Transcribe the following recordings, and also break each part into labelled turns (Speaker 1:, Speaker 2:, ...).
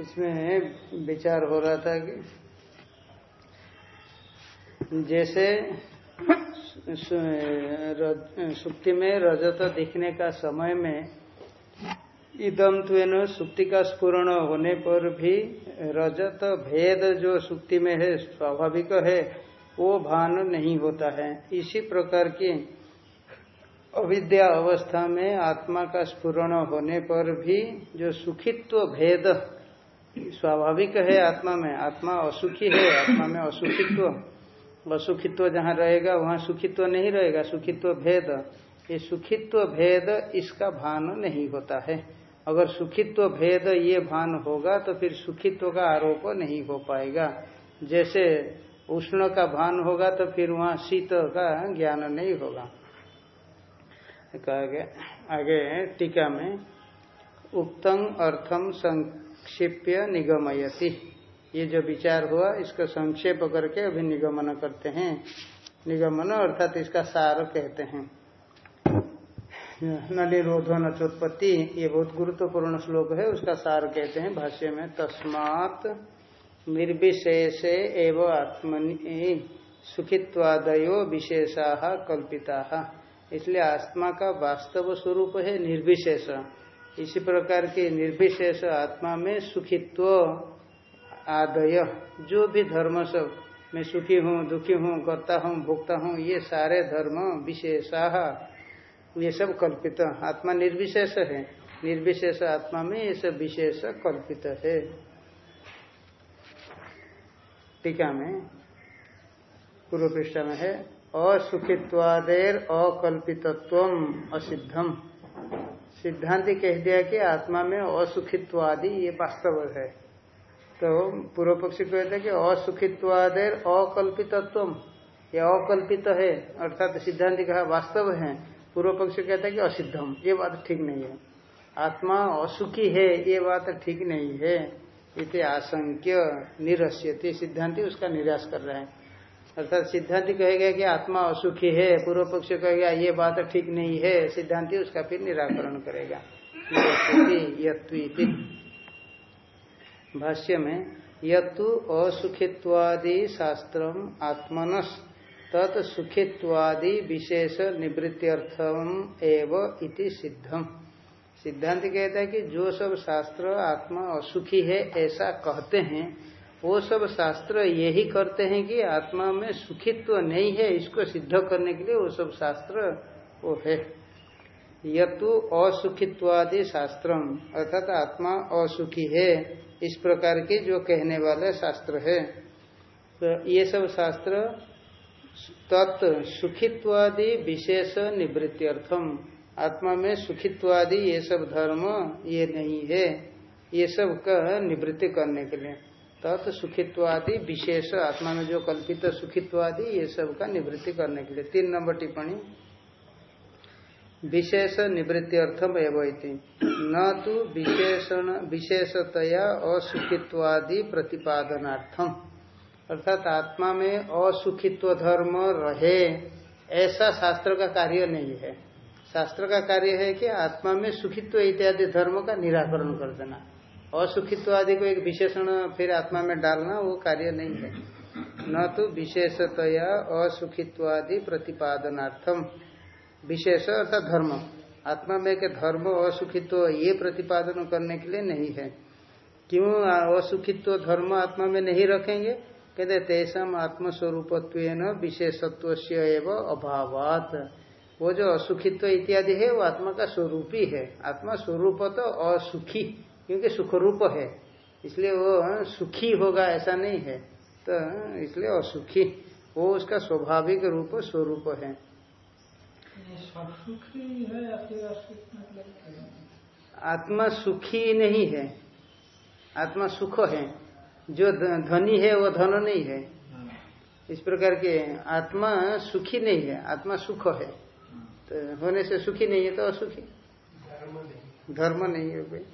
Speaker 1: इसमें विचार हो रहा था कि जैसे सुक्ति में रजत दिखने का समय में इदम तुन सुक्ति का स्फुरण होने पर भी रजत भेद जो सुक्ति में है, स्वाभाविक है, वो भान नहीं होता है। इसी प्रकार की अविद्या अवस्था में आत्मा का स्फुरण होने पर भी जो सुखित्व भेद स्वाभाविक है आत्मा में। आत्मा असुखी है। आत्मा में असुखित्व। असुखित्व जहाँ रहेगा, वहाँ सुखित्व नहीं रहेगा। सुखित्व भेद। ये सुखित्व भेद इसका भान नहीं होता है। अगर सुखित्व भेद ये भान होगा तो फिर सुखित्व का आरोप नहीं हो पाएगा। जैसे उष्ण का भान होगा तो फिर वहाँ शीत का ज्ञान नहीं होगा। कहा गया आगे टीका में, उक्तम अर्थम संक्षिप्य निगमयति। ये जो विचार हुआ, इसको संक्षेप करके अभी निगमन करते हैं। निगमन अर्थात इसका सार कहते हैं। न न चोत्पत्ति ये बहुत गुरुत्वपूर्ण श्लोक है, उसका सार कहते हैं भाष्य में, तस्मात निर्विशेष एवं आत्मनि सुखित्वादयो विशेषा कल्पिता। इसलिए आत्मा का वास्तव स्वरूप है निर्विशेष। इसी प्रकार के निर्विशेष आत्मा में सुखित्व, आदय, जो भी धर्म सब मैं सुखी हूँ, दुखी हूँ, करता हूँ, भोगता हूँ, ये सारे धर्म विशेषा, ये सब कल्पित। आत्मा निर्विशेष है। निर्विशेष आत्मा में ये सब विशेष कल्पित है। टीका में पूर्व पृष्ठ में है, असुखित्वादेर अकल्पितत्व असिद्धम। सिद्धांति कह दिया कि आत्मा में असुखित्वादि, ये वास्तव है। तो पूर्व पक्षी कहते हैं कि असुखित्वादेर अकल्पितत्व ये अकल्पित है, अर्थात सिद्धांति कहा वास्तव है। पूर्व पक्षी कहता है कि असिद्धम, ये बात ठीक नहीं है। आत्मा असुखी है, ये बात ठीक नहीं है। इति आशंक्य निरस्यति सिद्धांति उसका निराश कर रहे हैं। अर्थात सिद्धांत कहेगा कि आत्मा असुखी है, पूर्व पक्ष कहेगा, ये बात ठीक नहीं है, सिद्धांति उसका फिर निराकरण करेगा। भाष्य में, यत्तु असुखित्वादि शास्त्र आत्मनस तत् सुखित्वादि विशेष निवृत्त्यर्थम एव इति सिद्धम। सिद्धांत कहता है कि जो सब शास्त्र आत्मा असुखी है, ऐसा कहते हैं वो सब शास्त्र यही करते हैं कि आत्मा में सुखित्व तो नहीं है, इसको सिद्ध करने के लिए वो सब शास्त्र वो है। यतु असुखित्वादि शास्त्रम, अर्थात आत्मा असुखी है, इस प्रकार के जो कहने वाले शास्त्र है। तो ये सब शास्त्र तत् सुखित्वादि विशेष निवृत्त्यर्थम। आत्मा में सुखित्वादि ये सब धर्म ये नहीं है, ये सब का निवृत्ति करने के लिए। तत् सुखित्वादि, विशेष आत्मा में जो कल्पित सुखित्वादि, ये सब का निवृत्ति करने के लिए। तीन नंबर टिप्पणी। विशेष निवृत्ति अर्थम एवं न तो विशेषण, विशेषतया असुखित्वादि प्रतिपादनार्थम। अर्थात आत्मा में असुखित्व धर्म रहे, ऐसा शास्त्र का कार्य नहीं है। शास्त्र का कार्य है कि आत्मा में सुखित्व इत्यादि धर्म का निराकरण कर देना। असुखित्व आदि को एक विशेषण फिर आत्मा में डालना, वो कार्य नहीं है। न तो विशेषतया असुखित्वादि प्रतिपादनार्थम। विशेष अर्थात धर्म। आत्मा में के धर्म असुखित्व, ये प्रतिपादन करने के लिए नहीं है। क्यों असुखित्व धर्म आत्मा में नहीं रखेंगे? कहते तेसम आत्मस्वरूपत्व विशेषत्व से अभावात। वो जो असुखित्व इत्यादि है, वो आत्मा का स्वरूप ही। है आत्मा स्वरूप तो असुखी। क्योंकि सुख रूप है। इसलिए वो सुखी होगा ऐसा नहीं है। तो इसलिए असुखी वो उसका स्वाभाविक रूप स्वरूप है। आत्मा सुखी नहीं है। आत्मा सुख है। जो धनी है वो धन नहीं है। इस प्रकार के आत्मा सुखी नहीं है। आत्मा सुख है। तो होने से सुखी नहीं है तो असुखी। धर्म नहीं। है भाई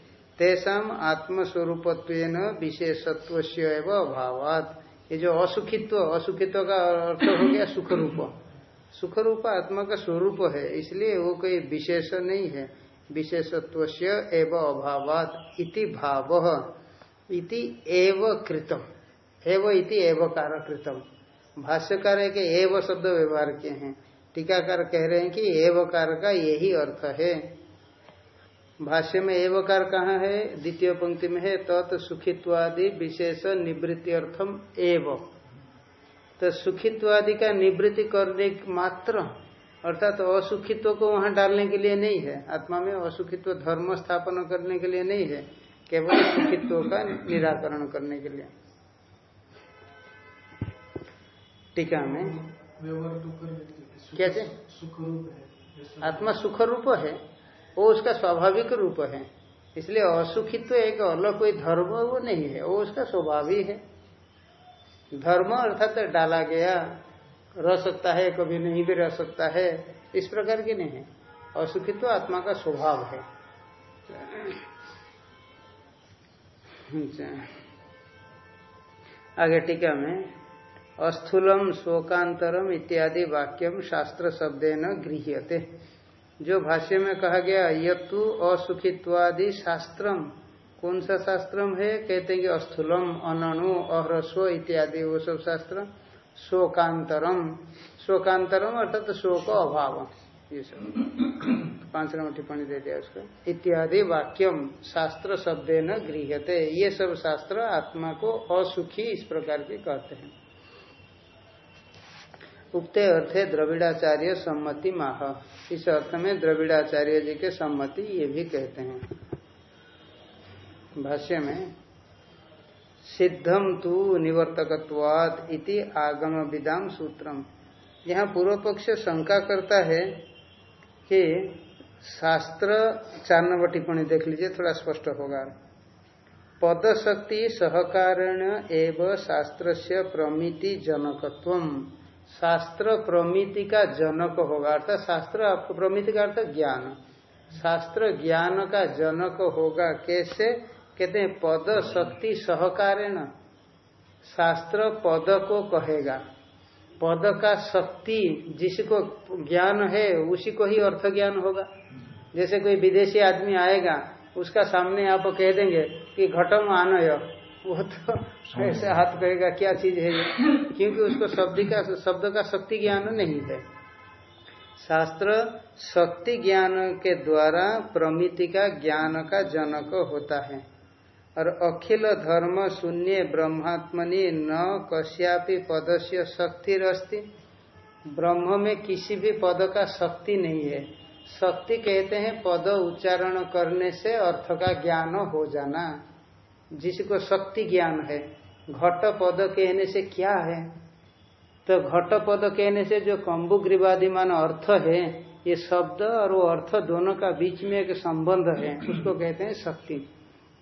Speaker 1: तेषाम आत्मस्वरूपत्व विशेषत्व से अभावात। ये जो असुखित्व असुखित्व का अर्थ हो गया सुख रूप सुख रूप आत्मा का स्वरूप है, इसलिए वो कोई विशेष नहीं है। विशेषत्व से एवं इति भाव। इति एव कृतम। एव इति एवकार कृतम भाष्यकार है कि एव शब्द व्यवहार किए हैं। टीकाकार कह रहे हैं कि एवकार का यही अर्थ है। भाष्य में एवकार कहाँ है? द्वितीय पंक्ति में है तत् सुखित्वादि विशेष निवृत्ति अर्थम एव। तो सुखित्वादि का निवृत्ति करने मात्र अर्थात तो असुखित्व को वहाँ डालने के लिए नहीं है। आत्मा में असुखित्व धर्म स्थापन करने के लिए नहीं है केवल सुखित्व का निराकरण करने के लिए। टीका में। क्या है। आत्मा सुख रूप है। वो उसका स्वाभाविक रूप है। इसलिए असुखित्व एक अलग कोई धर्म वो नहीं है, वो उसका स्वभाव ही है। धर्म अर्थात तो डाला गया, रह सकता है, कभी नहीं भी रह सकता है, इस प्रकार की नहीं है। असुखित्व आत्मा का स्वभाव है। आगे टीका में, अस्थूलम, शोकांतरम इत्यादि वाक्यम शास्त्र शब्देन गृह्यते। जो भाष्य में कहा गया, यत्तु असुखित्वादि शास्त्रम। कौन सा शास्त्रम है? कहते हैं कि अस्थूलम अनणु अहरस्व इत्यादि, वो सब शास्त्र। शोकांतरम। शोकांतरम अर्थात तो शोक अभाव। ये सब। पाँच नंबर टिप्पणी दे दिया उसको। इत्यादि वाक्यम, शास्त्र शब्द न गृहते ये सब शास्त्र आत्मा को असुखी इस प्रकार के कहते हैं। उक्ते अर्थे द्रविड़ाचार्य सम्मति माह। इस अर्थ में द्रविड़ाचार्य जी के सम्मति ये भी कहते हैं। भाष्य में सिद्धम तु निवर्तकवाद इति आगम विदाम सूत्रम यहाँ पूर्व पक्ष शंका करता है कि शास्त्र चार नंबर टिप्पणी देख लीजिए, थोड़ा स्पष्ट होगा। पद शक्ति सहकारण एवं शास्त्र से प्रमिति जनकत्व शास्त्र प्रमिति का जनक होगा अर्थात शास्त्र आपको प्रमिति का अर्थ ज्ञान। शास्त्र ज्ञान का जनक होगा कैसे? कहते हैं पद शक्ति सहकारे न शास्त्र पद को कहेगा। पद का शक्ति जिसको ज्ञान है उसी को ही अर्थ ज्ञान होगा। जैसे कोई विदेशी आदमी आएगा, उसका सामने आप कह देंगे कि घटम आनय। वो तो ऐसे हाथ कहेगा क्या चीज़ है ये? क्योंकि उसको शब्द का शब्द का शक्ति ज्ञान नहीं है। शास्त्र शक्ति ज्ञान के द्वारा प्रमिति का ज्ञान का जनक होता है। और अखिल धर्म शून्य ब्रह्मात्मनि न कश्यापि पदस्य शक्तिरस्ति। ब्रह्म में किसी भी पद का शक्ति नहीं है। शक्ति कहते हैं पद उच्चारण करने से अर्थ का ज्ञान हो जाना। जिसको शक्ति ज्ञान है, घट पद कहने से क्या है? तो घट पद कहने से जो कम्बु ग्रीवादिमान अर्थ है, ये शब्द और वो अर्थ दोनों का बीच में एक संबंध है, उसको कहते हैं शक्ति।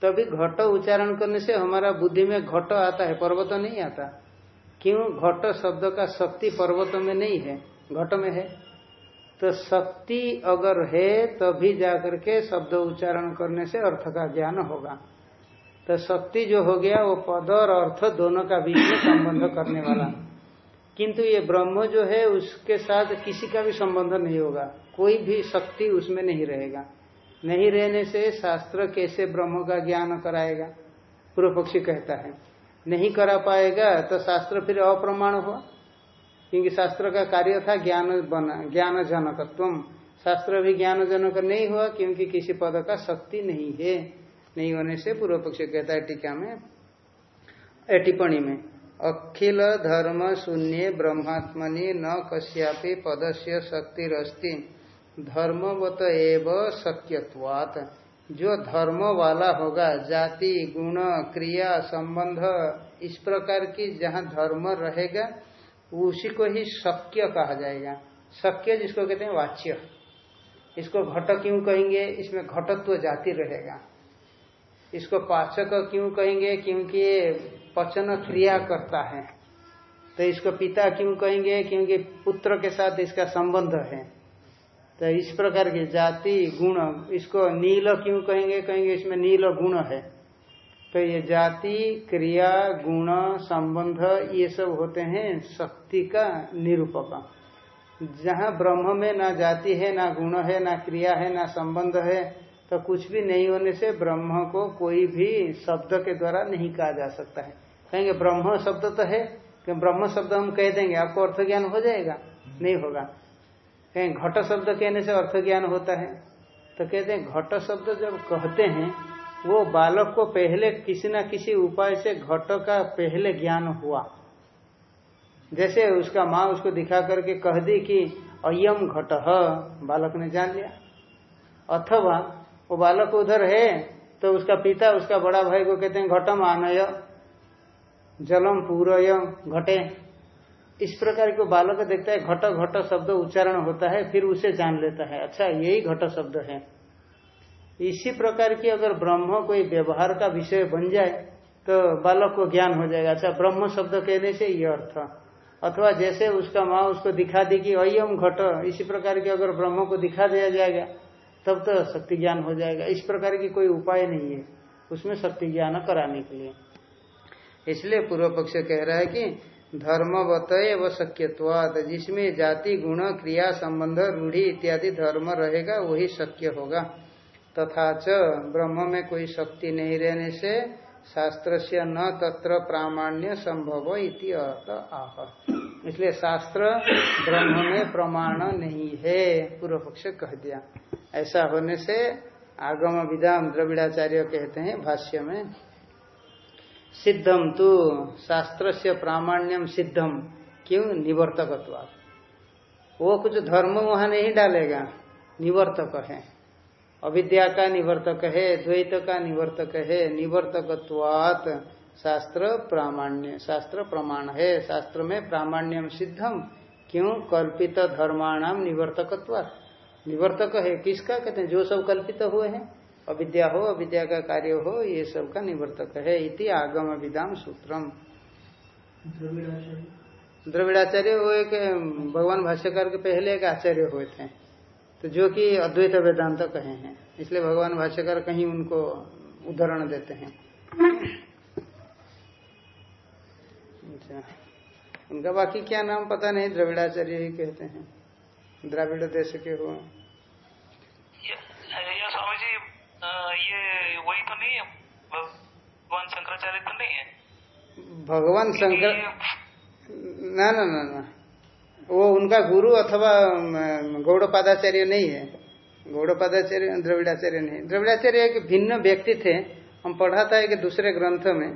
Speaker 1: तभी घट उच्चारण करने से हमारा बुद्धि में घट आता है, पर्वत नहीं आता। क्यों? घट शब्द का शक्ति पर्वत में नहीं है, घट में है। तो शक्ति अगर है, तभी जाकर के शब्द उच्चारण करने से अर्थ का ज्ञान होगा। तो शक्ति जो हो गया, वो पद और अर्थ दोनों का बीच में संबंध करने वाला। किंतु ये ब्रह्म जो है, उसके साथ किसी का भी संबंध नहीं होगा। कोई भी शक्ति उसमें नहीं रहेगा। नहीं रहने से शास्त्र कैसे ब्रह्म का ज्ञान कराएगा? पूर्व पक्षी कहता है। नहीं करा पाएगा तो शास्त्र फिर अप्रमाण हुआ। क्योंकि शास्त्र का कार्य था ज्ञान बना ज्ञान जनकत्व शास्त्र भी ज्ञान जनक नहीं हुआ, क्योंकि किसी पद का शक्ति नहीं है। नहीं होने से पूर्व पक्ष कहता है टीका में टिप्पणी में, अखिल धर्म शून्य ब्रह्मात्मनि न कश्यापि पदस्य शक्तिरस्ती, धर्मवत एव शक्यवात जो धर्म वाला होगा, जाति, गुण, क्रिया, संबंध, इस प्रकार की जहाँ धर्म रहेगा, उसी को ही शक्य कहा जाएगा। शक्य जिसको कहते हैं वाच्य। इसको घट क्यों कहेंगे? इसमें घटत्व जाति रहेगा। इसको पाचक क्यों कहेंगे? क्योंकि पचन क्रिया करता है। तो इसको पिता क्यों कहेंगे? क्योंकि पुत्र के साथ इसका संबंध है। तो इस प्रकार की जाति गुण, इसको नील क्यों कहेंगे? कहेंगे इसमें नील गुण है। तो ये जाति, क्रिया, गुण, संबंध, ये सब होते हैं शक्ति का निरूपक। जहाँ ब्रह्म में ना जाति है, ना गुण है, ना क्रिया है, ना संबंध है तो कुछ भी नहीं होने से ब्रह्म को कोई भी शब्द के द्वारा नहीं कहा जा सकता है। कहेंगे ब्रह्म शब्द तो है कि ब्रह्म शब्द हम कह देंगे, आपको अर्थ ज्ञान हो जाएगा? नहीं होगा। कहें घट शब्द कहने से अर्थ ज्ञान होता है। तो कहते हैं घट शब्द जब कहते हैं, वो बालक को पहले किसी न किसी उपाय से घट का पहले ज्ञान हुआ। जैसे उसका माँ उसको दिखा करके कह दी कि अयम घट, बालक ने जान लिया। अथवा वो बालक उधर है तो उसका पिता, उसका बड़ा भाई को कहते हैं, घटम आनय, जलम पूरय, घटे। इस प्रकार को बालक देखता है, घट घट शब्द उच्चारण होता है, फिर उसे जान लेता है। अच्छा यही घट शब्द है। इसी प्रकार की अगर ब्रह्म कोई व्यवहार का विषय बन जाए तो बालक को ज्ञान हो जाएगा। अच्छा ब्रह्म शब्द कहने से ये अर्थ। अथवा जैसे उसका माँ उसको दिखा दी कि अयम घट, इसी प्रकार के अगर ब्रह्म को दिखा दिया जाएगा तब तो शक्ति ज्ञान हो जाएगा। इस प्रकार की कोई उपाय नहीं है उसमें शक्ति ज्ञान कराने के लिए। इसलिए पूर्व पक्ष कह रहा है कि धर्मवत व शक्यवाद जिसमें जाति, गुण, क्रिया संबंध, रूढ़ी इत्यादि धर्म रहेगा, वही शक्य होगा। तथा च ब्रह्म में कोई शक्ति नहीं रहने से शास्त्र से न तत्र प्रामाण्य संभव इति अर्थ आह। इसलिए शास्त्र ब्रह्म में प्रमाण नहीं है, पूर्व पक्ष कह दिया। ऐसा होने से आगम विदाम द्रविड़ाचार्य कहते हैं भाष्य में, सिद्धम तो शास्त्र से प्रामाण्यम सिद्धम, क्यों निवर्तक वो कुछ धर्म वहाँ नहीं डालेगा, निवर्तक है। अविद्या का निवर्तक है, द्वैत का निवर्तक है, निवर्तकत्वात शास्त्र प्रामाण्य, शास्त्र प्रमाण है। शास्त्र में प्रामाण्यम सिद्धम, क्यों कल्पित धर्माणाम निवर्तकत्वात? निवर्तक है किसका? कहते हैं जो सब कल्पित हुए हैं अविद्या हो अविद्या का कार्य हो ये सब का निवर्तक है इति आगम विदाम सूत्रम। द्रविड़ाचार्य। वो एक भगवान भाष्यकार के पहले एक आचार्य हुए थे तो जो कि अद्वैत वेदांत कहे हैं इसलिए भगवान भाष्यकार कहीं उनको उदाहरण देते हैं। अच्छा उनका बाकी क्या नाम पता नहीं द्रविड़ाचार्य ही कहते हैं। द्राविड़ देश के हुए
Speaker 2: स्वामी जी ये वही तो नहीं है। भगवान शंकराचार्य तो नहीं है।
Speaker 1: भगवान शंकर ना ना ना ना। वो उनका गुरु अथवा गौड़पादाचार्य नहीं है। गौड़पादाचार्य द्रविड़ाचार्य नहीं। द्रविड़ाचार्य एक भिन्न व्यक्ति थे। हम पढ़ा था एक दूसरे ग्रंथ में।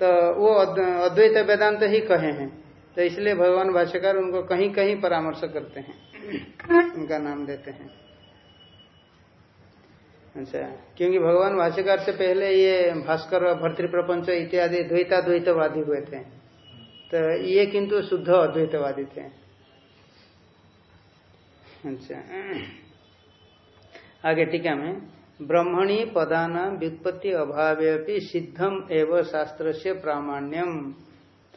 Speaker 1: तो वो अद्वैत वेदांत ही कहे हैं। तो इसलिए भगवान भाष्यकार उनको कहीं कहीं परामर्श करते हैं। उनका नाम देते हैं। अच्छा क्योंकि भगवान भाष्यकार से पहले ये भास्कर भर्तृ प्रपंच इत्यादि द्वैता द्वैतवादी हुए थे। तो ये किंतु शुद्ध अद्वैतवादी थे। अच्छा। आगे टीका में, ब्रह्मणी पदान व्युत्पत्ति अभाव सिद्धम एवं शास्त्र से प्रामाण्यम।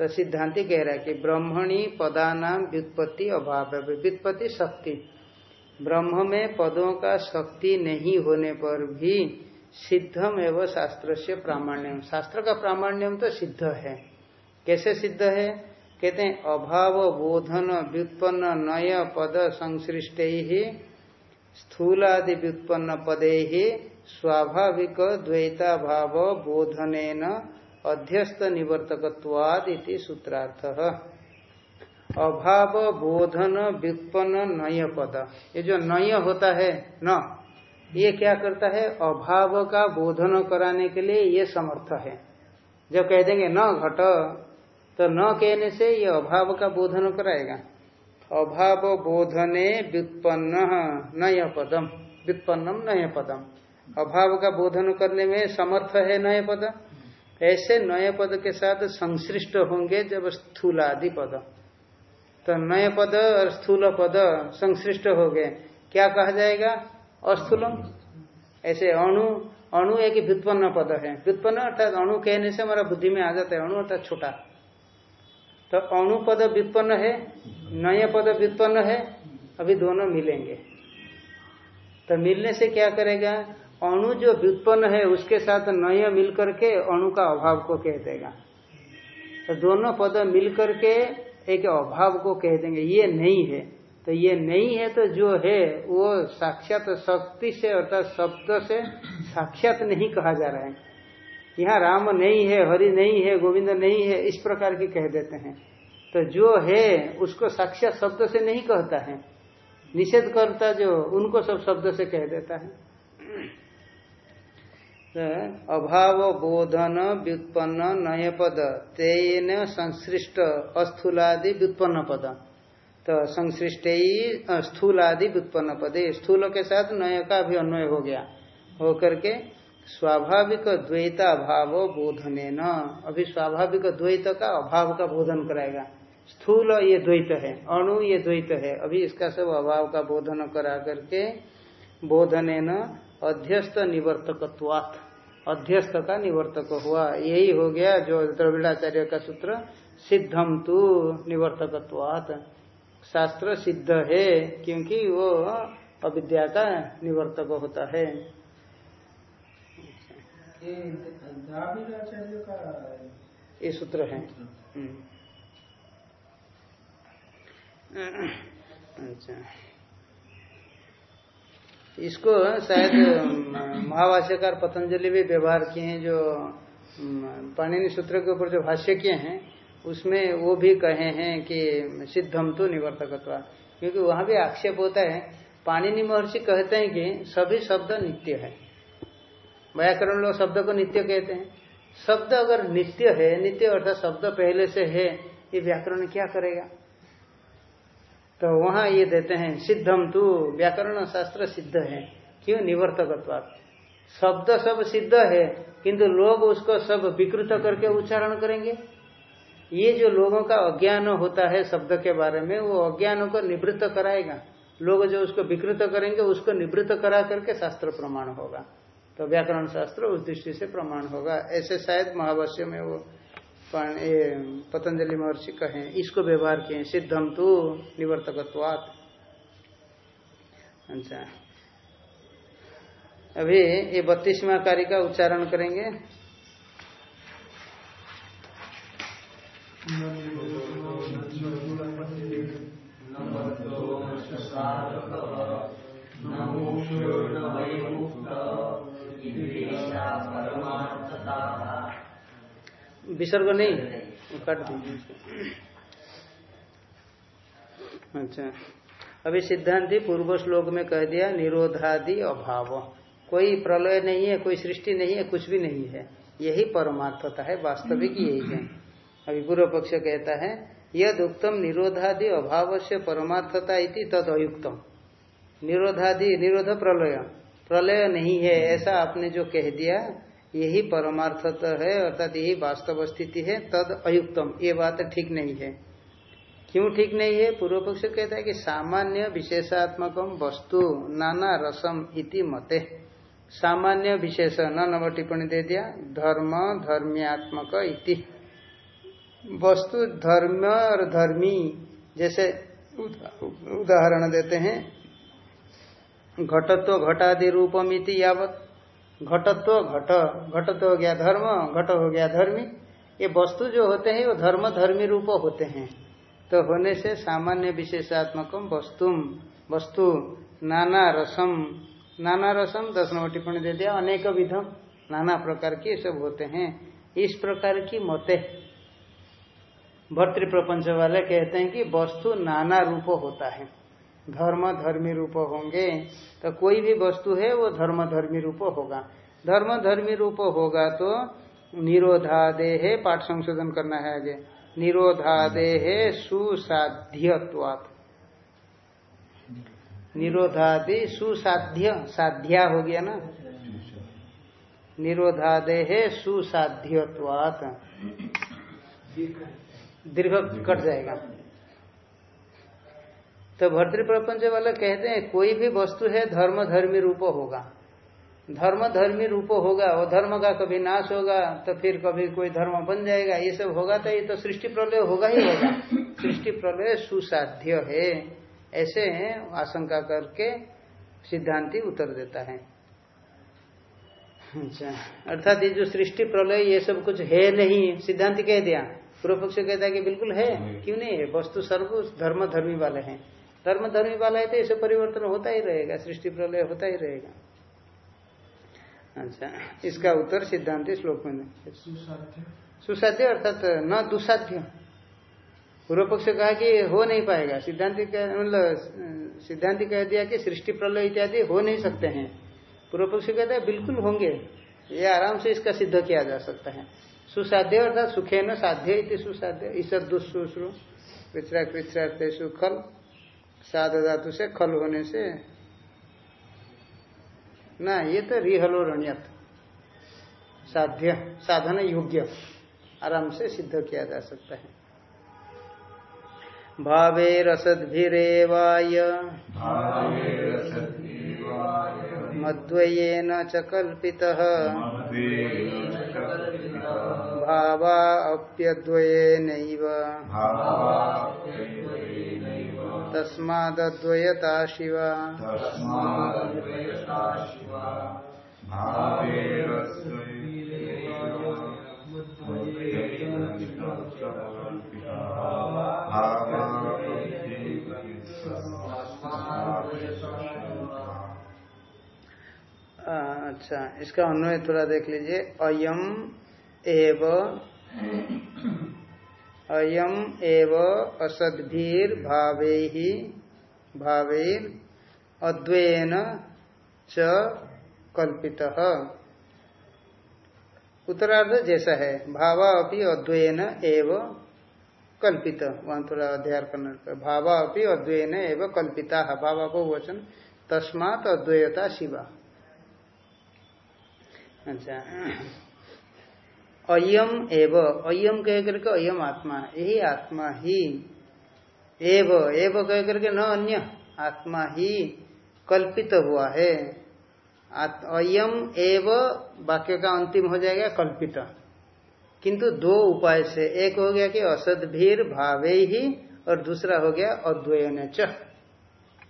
Speaker 1: तो सिद्धांति कह रहा है कि ब्रह्मणी पदान व्युत्पत्ति अभाव व्युत्पत्ति शक्ति। ब्रह्म में पदों का शक्ति नहीं होने पर भी सिद्धम एवं शास्त्र से प्रामाण्यम। शास्त्र का प्रामाण्यम तो सिद्ध है। कैसे सिद्ध है? कहते हैं, अभाव, बोधन, व्युत्पन्न, नय, पद संश्लिष्ट ही स्थूलादि व्युत्पन्न पदे ही स्वाभाविक द्वैता भाव बोधन अध्यस्त निवर्तकवाद सूत्रार्थ। अभाव बोधन व्युत्पन्न नय पद ये जो नय होता है, न, ये क्या करता है? अभाव का बोधन कराने के लिए ये समर्थ है। जब कह देंगे न घट तो न कहने से ये अभाव का बोधन कराएगा। अभाव बोधने व्युत्पन्न नय पदम व्युत्पन्नम नय पदम अभाव का बोधन करने में समर्थ है नय पद ऐसे नए पद के साथ संश्लिष्ट होंगे जब स्थूल आदि पद। तो नए पद और स्थूल पद संश्लिष्ट हो गए। क्या कहा जाएगा? अस्थूलम। ऐसे अणु अणु एक व्युत्पन्न पद है। व्युत्पन्न अर्थात अणु कहने से हमारा बुद्धि में आ जाता है। अणु अर्थात छोटा। तो अणु पद व्युत्पन्न है नए पद व्युत्पन्न है, अभी दोनों मिलेंगे। तो मिलने से क्या करेगा? अणु जो व्युत्पन्न है, उसके साथ नय मिलकर के अणु का अभाव को कह देगा। तो दोनों पद मिलकर के एक अभाव को कह देंगे। ये नहीं है। तो ये नहीं है तो जो है, वो साक्षात शक्ति से अर्थात शब्द से साक्षात नहीं कहा जा रहा है। यहाँ राम नहीं है, हरि नहीं है, गोविंद नहीं है, इस प्रकार की कह देते हैं। तो जो है, उसको साक्षात शब्द से नहीं कहता है। निषेध करता जो, उनको सब शब्द से कह देता है। अभाव बोधन व्युत्पन्न नय पद तेन संश्रिष्ट अस्थूलादि व्युत्पन्न पद। तो संश्लिष्ट स्थूलादि व्युत्पन्न पदे। स्थूल के साथ नय का भी अन्वय हो गया। हो करके स्वाभाविक द्वैता भाव बोधन अभी स्वाभाविक द्वैत का अभाव का बोधन कराएगा। स्थूल ये द्वैत है, अणु ये द्वैत है, अभी इसका सब अभाव का बोधन करा करके बोधन न अध्यस्त निवर्तकत्वात्। अध्यस्त का निवर्तक हुआ? यही हो गया जो द्रविड़ाचार्य का सूत्र सिद्धम तु निवर्तकत्वात्। शास्त्र सिद्ध है क्योंकि वो अविद्या का निवर्तक होता है। ये सूत्र है। हम्म। अच्छा। इसको शायद महाभाष्यकार पतंजलि भी व्यवहार किए हैं जो पाणिनि सूत्र के ऊपर जो भाष्य किए हैं उसमें वो भी कहे हैं कि सिद्धम तो निवर्तकत्वा। क्योंकि वहाँ भी आक्षेप होता है पाणिनि महर्षि कहते हैं कि सभी शब्द नित्य है। व्याकरण लोग शब्द को नित्य कहते हैं। शब्द अगर नित्य है नित्य अर्थात शब्द पहले से है ये व्याकरण क्या करेगा? तो वहाँ ये देते हैं सिद्धम तू व्याकरण शास्त्र सिद्ध है। क्यों निवर्तक शब्द सब सिद्ध है, किंतु लोग उसको सब विकृत करके उच्चारण करेंगे। ये जो लोगों का अज्ञान होता है शब्द के बारे में, वो अज्ञान को निवृत्त कराएगा। लोग जो उसको विकृत करेंगे, उसको निवृत्त करा करके शास्त्र प्रमाण होगा। तो व्याकरण शास्त्र उस दृष्टि से प्रमाण होगा। ऐसे शायद महावश्य में वो पतंजलि महर्षि कहें, इसको व्यवहार किए, सिद्धम तो निवर्तकत्वात। अच्छा। अभी ये बत्तीसवा कार्य का उच्चारण करेंगे। विसर्ग नहीं काट दीजिए अच्छा। अभी सिद्धांति पूर्व श्लोक में कह दिया, निरोधादि अभाव। कोई प्रलय नहीं है, कोई सृष्टि नहीं है, कुछ भी नहीं है। यही परमार्थता है, वास्तविक यही है। अभी पूर्व पक्ष कहता है, यद उत्तम निरोधादि अभाव से परमार्थता इति तद अयुक्तम। निरोधादि, निरोध प्रलय। प्रलय नहीं है, ऐसा आपने जो कह दिया यही परमार्थत है, अर्थात यही वास्तव स्थिति है, तद अयुक्तम। ये बात ठीक नहीं है। क्यों ठीक नहीं है? पूर्व पक्ष कहता है कि सामान्य विशेषात्मक वस्तु नाना रसम इति मते। सामान्य विशेष, न नव टिप्पणी दे दिया, धर्म धर्म्यात्मक इति। वस्तु धर्म और धर्मी, जैसे उदाहरण देते हैं, घटत्व घटादि रूपमिति यावत। घटत्व, घट, घटत्व हो गया धर्म, घट हो गया धर्मी। ये वस्तु जो होते हैं, वो धर्म, धर्मी रूप होते हैं। तो होने से सामान्य विशेषात्मक वस्तु वस्तु, नाना रसम। नाना रसम दस नंबर टिप्पणी दे दिया, अनेक विधम, नाना प्रकार के सब होते हैं। इस प्रकार की मते। भर्तृ प्रपंच वाले कहते हैं कि वस्तु नाना रूप होता है। धर्म धर्मी रूप होंगे तो कोई भी वस्तु है वो धर्म धर्मी रूप होगा। धर्म धर्मी रूप होगा तो निरोधादे है पाठ संशोधन करना है आगे। निरोधादे है सुसाध्यत्वात्। निरोधादि सुसाध्य साध्या हो गया ना? निरोधादे है सुसाध्यत्वात्। दीर्घ कट जाएगा। तो भर्तृ प्रपंच वाले कहते हैं कोई भी वस्तु है धर्म धर्मी रूप होगा। धर्म धर्मी रूप होगा वो धर्म का कभी नाश होगा तो फिर कभी कोई धर्म बन जाएगा। ये सब होगा तो ये तो सृष्टि प्रलय होगा ही होगा। सृष्टि प्रलय सुसाध्य है। ऐसे आशंका करके सिद्धांति उत्तर देता है। अच्छा अर्थात ये जो सृष्टि प्रलय ये सब कुछ है नहीं सिद्धांत कह दिया। पूर्व पक्ष कहता है कि बिल्कुल है। क्यों नहीं है? वस्तु सर्व धर्म धर्मी वाले हैं। धर्म धर्मी वाला है तो ऐसे परिवर्तन होता ही रहेगा सृष्टि प्रलय होता ही रहेगा। अच्छा इसका उत्तर सिद्धांत श्लोक में। सुसाध्य। अर्थात न दुसाध्य। पूर्व पक्ष कहा कि हो नहीं पाएगा। सिद्धांत मतलब सिद्धांत कह दिया कि सृष्टि प्रलय इत्यादि हो नहीं सकते हैं। पूर्व पक्ष कहता है बिल्कुल होंगे। ये आराम से इसका सिद्ध किया जा सकता है। सुसाध्य अर्थात सुखे न साध्य इति सुसाध्य। ईश्वर दुष्श्रु कृत्रा कृत्रार्थ सुखल साध धातु से खल होने से। ना ये तो रिहलो रणियत। साध्य साधन योग्य। आराम से सिद्ध किया जा सकता है। भावे रसद्भिरेवाय मद्वयेन च कल्पितः। भावा अप्यद्वयेनैव तस्मादद्वयता शिवा। अच्छा इसका अन्वय थोड़ा देख लीजिए। अयम एव अयम एव असद्भीर भावे ही भावेर अद्वैन च कल्पित। उत्तरार्ध जैसा है, भावा अपनी अद्वैन एव कल्पित। वहाँ थोड़ा अध्ययन करना भावा अपनी अद्वैन एव कल्पिता। भावा को वचन, तस्मात अद्वैता शिवा। अच्छा। अयम एव। अयम कह करके अयम आत्मा। यही आत्मा ही। एव। एव कह करके न अन्य। आत्मा ही कल्पित हुआ है। अयम एव वाक्य का अंतिम हो जाएगा कल्पित। किंतु दो उपाय से। एक हो गया कि असद भीर भावे ही और दूसरा हो गया अद्वयन च।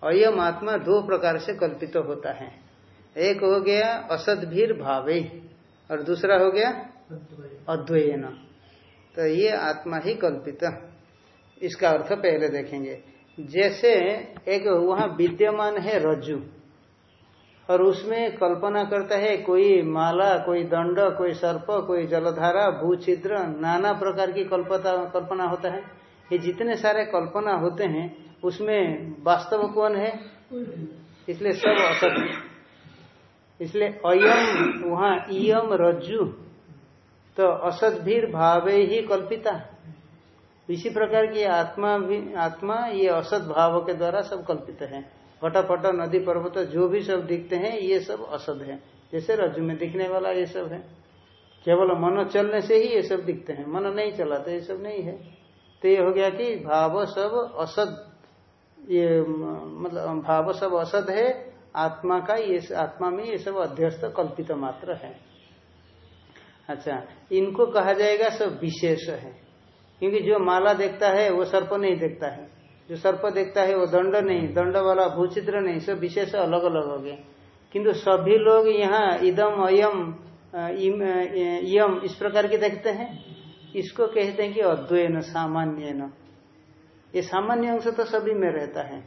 Speaker 1: अयम आत्मा दो प्रकार से कल्पित होता है। एक हो गया असद भीर भावे और दूसरा हो गया अद्वयन। तो ये आत्मा ही कल्पित। इसका अर्थ पहले देखेंगे। जैसे एक वहाँ विद्यमान है रज्जु, और उसमें कल्पना करता है कोई माला, कोई दंड, कोई सर्प, कोई जलधारा भू छिद्र नाना प्रकार की कल्पना कल्पना होता है। ये जितने सारे कल्पना होते हैं, उसमें वास्तव कौन है? इसलिए सब असत इसलिए अयम, वहाँ इयम रज्जु तो असद भीर भावे ही कल्पिता। इसी प्रकार की आत्मा भी, आत्मा ये असद भाव के द्वारा सब कल्पित है। फटाफट नदी पर्वत जो भी सब दिखते हैं, ये सब असद है। जैसे रज्जु में दिखने वाला ये सब है। केवल मन चलने से ही ये सब दिखते हैं। मन नहीं चला तो ये सब नहीं है। तो ये हो गया कि भाव सब असद, ये मतलब भाव सब असद है। आत्मा का ये, आत्मा में ये सब अध्यस्त कल्पित मात्र है। अच्छा इनको कहा जाएगा सब विशेष है। क्योंकि जो माला देखता है, वो सर्प नहीं देखता है। जो सर्प देखता है, वो दंड नहीं, दंड वाला भूचित्र नहीं, सब विशेष अलग अलग हो गए। किंतु सभी लोग यहाँ इदम, अयम यम इस प्रकार के देखते हैं। इसको कहते हैं कि अद्वैन सामान्य न ये सामान्य अंश तो सभी में रहता है।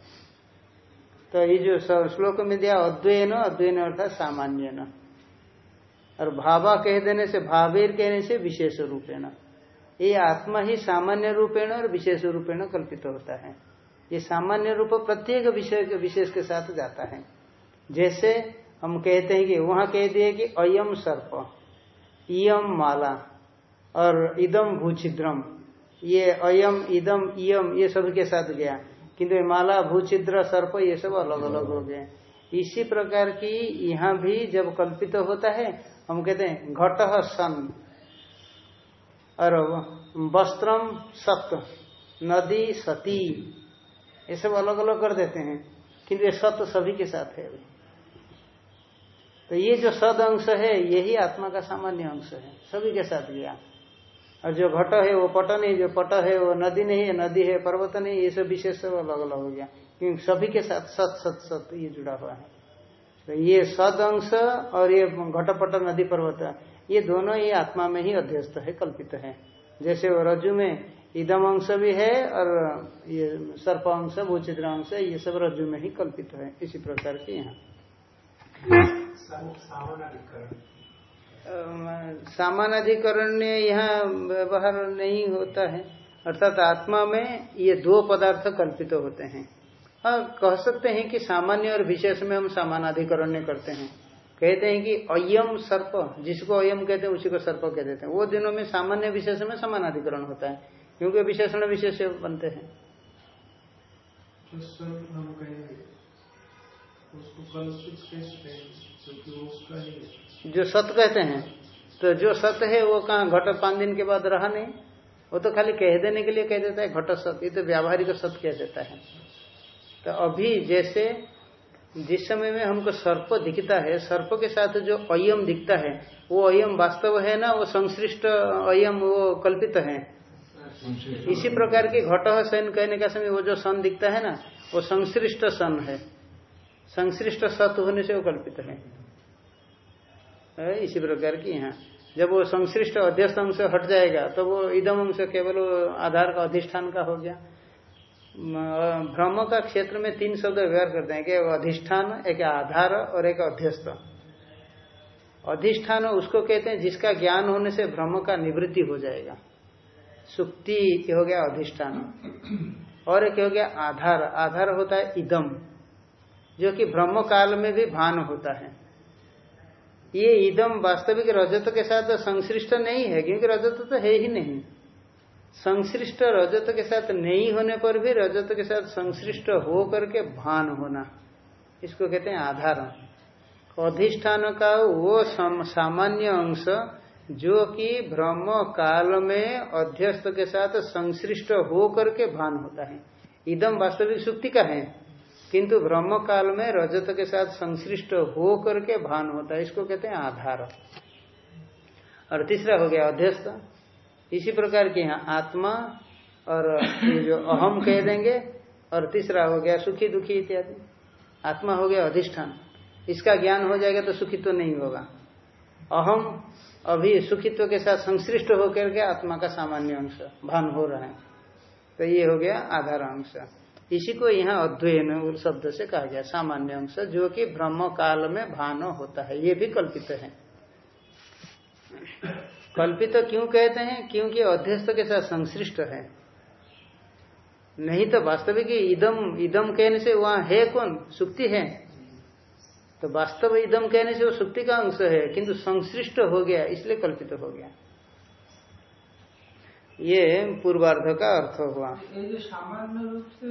Speaker 1: तो ये जो श्लोक में दिया अद्वैन अद्वैन अर्थात सामान्य न और भावा कह देने से, भावेर कहने से विशेष रूपेण। ये आत्मा ही सामान्य रूपेण और विशेष रूपेण कल्पित होता है। ये सामान्य रूप प्रत्येक विषय के, विशेष के साथ जाता है। जैसे हम कहते हैं कि, वहाँ कह दिए कि अयम सर्प, इयम माला और इदम भूछिद्रम। ये अयम, इदम, इयम, ये सब के साथ गया। किंतु माला, भूछिद्र, सर्प, ये सब अलग अलग हो गए। इसी प्रकार की यहाँ भी जब कल्पित होता है हम कहते हैं, घट सन। और वस्त्रम सत, नदी सती। ये सब अलग अलग कर देते हैं, किंतु ये सत सभी के साथ है तो ये जो सद अंश है, यही आत्मा का सामान्य अंश है, सभी के साथ गया। और जो घट है, वो पट नहीं, जो पट है, वो नदी नहीं है नदी है, पर्वत नहीं, ये सब विशेष सब अलग अलग हो गया। क्योंकि सभी के साथ सत सत सत, ये जुड़ा हुआ है। तो ये सद अंश और ये घटपट नदी पर्वत, ये दोनों ही आत्मा में ही अध्यस्त है, कल्पित है। जैसे वो रज्जु में इदम अंश भी है और ये सर्प अंश भूचित्र अंश, ये सब रज्जु में ही कल्पित है, इसी प्रकार के यहाँ। सामान सामानाधिकरण यहाँ व्यवहार नहीं होता है, अर्थात आत्मा में ये दो पदार्थ कल्पित होते हैं। हाँ कह सकते हैं कि सामान्य और विशेष में हम सामानाधिकरण करते हैं। कहते हैं कि अयम सर्प जिसको अयम कहते हैं उसी को सर्प कह देते हैं। वो दिनों में सामान्य विशेष में समानाधिकरण होता है क्योंकि विशेषण विशेष बनते हैं। जो सत कहते हैं तो जो सत है वो कहा घट पाँच दिन के बाद रहा नहीं। वो तो खाली कह देने के लिए कह देता है घट सत ये तो व्यावहारिक सत कह देता है। तो अभी जैसे जिस समय में हमको सर्प दिखता है सर्प के साथ जो अयम दिखता है वो अयम वास्तव है ना वो संश्लिष्ट अयम वो कल्पित है। इसी प्रकार के घट सन कहने का समय वो जो सन दिखता है ना वो संश्लिष्ट सन है। संश्लिष्ट सत होने से वो कल्पित है। इसी प्रकार की यहाँ। जब वो संश्लिष्ट अध्यस्त अंश हट जाएगा तो वो इदम अंश केवल आधार का अधिष्ठान का हो गया। ब्रह्म का क्षेत्र में तीन शब्द व्यवहार करते हैं कि अधिष्ठान, एक आधार और एक अध्यस्त। अधिष्ठान उसको कहते हैं जिसका ज्ञान होने से ब्रह्म का निवृत्ति हो जाएगा। सुक्ति हो गया अधिष्ठान। और एक हो गया आधार। आधार होता है इदम, जो कि ब्रह्म काल में भी भान होता है। ये इदम वास्तविक रजत के साथ संश्लिष्ट नहीं है, क्योंकि रजत तो है ही नहीं। संश्लिष्ट रजत के साथ नहीं होने पर भी रजत के साथ संश्लिष्ट हो करके भान होना। इसको कहते हैं आधार अधिष्ठान का वो सामान्य अंश जो कि ब्रह्म काल में अध्यस्त के साथ संश्लिष्ट हो करके भान होता है। इदम वास्तविक सुक्ति का है, किंतु ब्रह्म काल में रजत के साथ संश्लिष्ट हो करके भान होता है। इसको कहते हैं आधार। और तीसरा हो गया अध्यस्त। इसी प्रकार के यहाँ आत्मा और ये जो अहम कह देंगे और तीसरा हो गया सुखी दुखी इत्यादि। आत्मा हो गया अधिष्ठान। इसका ज्ञान हो जाएगा तो सुखित्व तो नहीं होगा। अहम अभी सुखित्व के साथ संश्लिष्ट होकर के आत्मा का सामान्य अंश, भान हो रहा है। तो ये हो गया आधार अंश। इसी को यहाँ अद्वैन शब्द से कहा गया, सामान्य अंश, जो कि ब्रह्म काल में भान होता है। ये भी कल्पित है। कल्पित तो क्यों कहते हैं? क्योंकि अध्यस्त के साथ संश्लिष्ट है। नहीं तो वास्तविक इदम इदम कहने से वहाँ है कौन? सुक्ति है। तो वास्तव इदम कहने से वो सुक्ति का अंश है, किंतु संश्लिष्ट हो गया, इसलिए कल्पित हो गया। ये पूर्वार्ध का अर्थ हुआ।
Speaker 3: ये जो सामान्य रूप से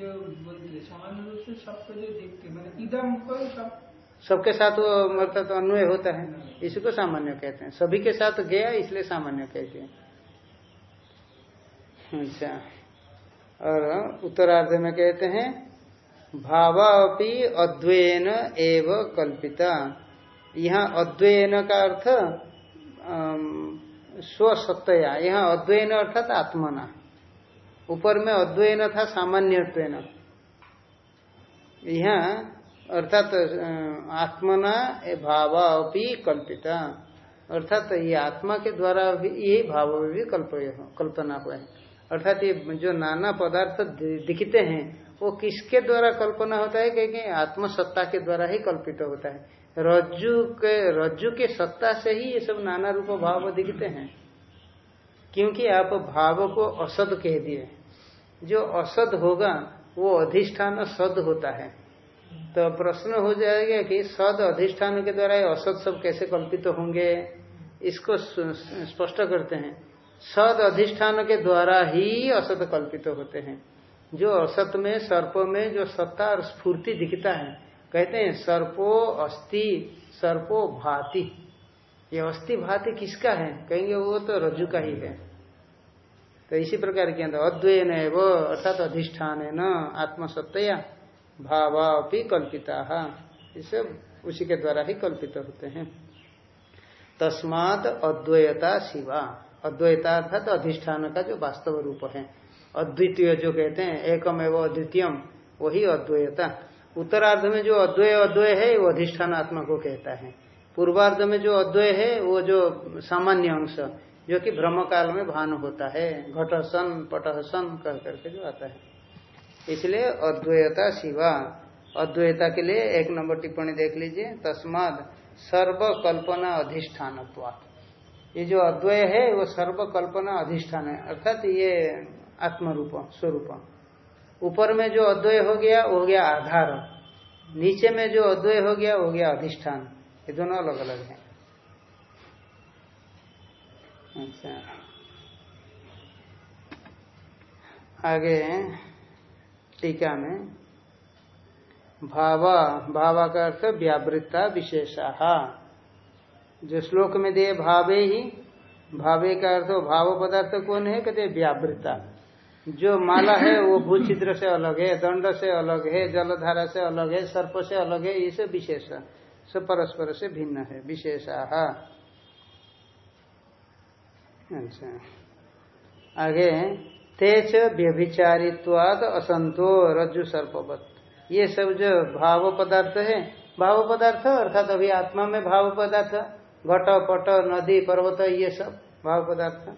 Speaker 3: जो बोलते सामान्य रूप से सबको जो देखते मैंने इदम को सब
Speaker 1: सबके साथ वो मतलब तो अन्वय होता है। इसी को सामान्य कहते हैं। सभी के साथ गया, इसलिए सामान्य कहते हैं। अच्छा। और उत्तरार्ध में कहते हैं, भावापि अद्वैन एव कल्पिता। यहाँ अद्वैन का अर्थ स्वसत्तया यहाँ अद्वैन अर्थात आत्मना। ऊपर में अद्वैन था सामान्य यहाँ अर्थात आत्मना भाव अपनी कल्पिता। अर्थात, ये आत्मा के द्वारा भी यही भाव में भी कल्प कल्पना हुआ है। अर्थात, ये जो नाना पदार्थ दिखते हैं, वो किसके द्वारा कल्पना होता है? क्योंकि आत्म सत्ता के द्वारा ही कल्पित होता है। रज्जु के रज्जु के सत्ता से ही ये सब नाना रूप भाव दिखते हैं। क्योंकि आप भाव को असद कह दिए। जो असद होगा, वो अधिष्ठान सद होता है। तो प्रश्न हो जाएगा कि सद अधिष्ठान के द्वारा असत सब कैसे कल्पित तो होंगे? इसको स्पष्ट करते हैं। सद अधिष्ठान के द्वारा ही असत कल्पित तो होते हैं। जो असत में, सर्प में जो सत्ता और स्फूर्ति दिखता है, कहते हैं सर्पो अस्थि सर्पो भाति। ये अस्थि भाति किसका है? कहेंगे वो तो रज्जु का ही है। तो इसी प्रकार के अंदर अद्वैन है वो अर्थात अधिष्ठान है न आत्मसत्या भावा भी कल्पिता। इसे उसी के द्वारा ही कल्पित होते हैं। तस्मात अद्वैता शिवा। अद्वैता अर्थात अधिष्ठान का जो वास्तव रूप है। अद्वितीय जो कहते हैं, एकम एवं अद्वितीयम, वही अद्वैता। उत्तरार्ध में जो अद्वय अद्वय है, वो अधिष्ठान आत्मा को कहता है। पूर्वार्ध में जो अद्वय है, वो जो सामान्य अंश, जो कि ब्रह्म काल में भान होता है। घटसन पटहसन कह करके जो आता है। इसलिए अद्वैता शिवा। अद्वैता के लिए एक नंबर टिप्पणी देख लीजिए। तस्माद सर्व कल्पना अधिष्ठान ये जो अद्वय है, वो सर्व कल्पना अधिष्ठान है। अर्थात ये आत्मरूप, स्वरूप। ऊपर में जो अद्वय हो गया, वो हो गया आधार। नीचे में जो अद्वय हो गया हो गया अधिष्ठान। ये दोनों अलग अलग है। अच्छा। आगे टीका में भावा भावा का अर्थ व्यावृत्ता विशेषा। जो श्लोक में दिए भावे ही, भावे का अर्थ भाव पदार्थ कौन है? कहते व्यावृत्ता। जो माला है, वो भूचित्र से अलग है, दंड से अलग है, जलधारा से अलग है, सर्प से अलग है, ये सब विशेष सब परस्पर से भिन्न है, विशेषा। अच्छा। आगे तेज व्यभिचारित्वाद असंतो रज्जु सर्पवत। ये सब जो भाव पदार्थ है, भाव पदार्थ अर्थात अभी आत्मा में भाव पदार्थ, घट, पट, नदी, पर्वत, ये सब भाव पदार्थ।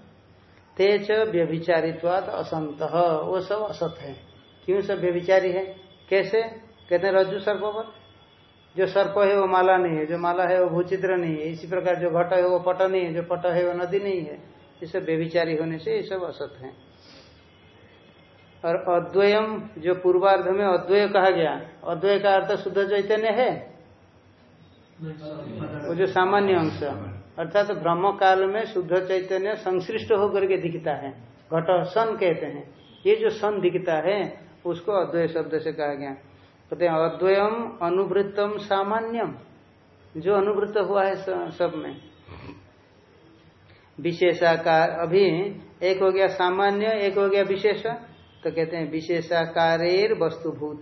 Speaker 1: तेज व्यभिचारित्वाद असंत, वो सब असत है। क्यों सब व्यभिचारी है? कैसे? कहते हैं रज्जु सर्पवत। जो सर्प है, वो माला नहीं है, जो माला है, वो भूचित्र नहीं है। इसी प्रकार जो घट है, वो पट नहीं है, जो पट है, वो नदी नहीं है। ये सब व्यभिचारी होने से ये सब असत है। और अद्वयम, जो पूर्वार्ध में अद्वय कहा गया, अद्वय का अर्थ शुद्ध चैतन्य है? वो जो सामान्य अंश, अर्थात तो ब्रह्म काल में शुद्ध चैतन्य संश्लिष्ट होकर के दिखता है। घट सन कहते हैं। ये जो सन दिखता है, उसको अद्वय शब्द से कहा गया। कहते हैं, अद्वयम, अनुवृत्तम, सामान्यम। जो अनुवृत्त हुआ है सब में। विशेषाकार, अभी एक हो गया सामान्य, एक हो गया विशेष। तो कहते हैं विशेषाकार वस्तुभूत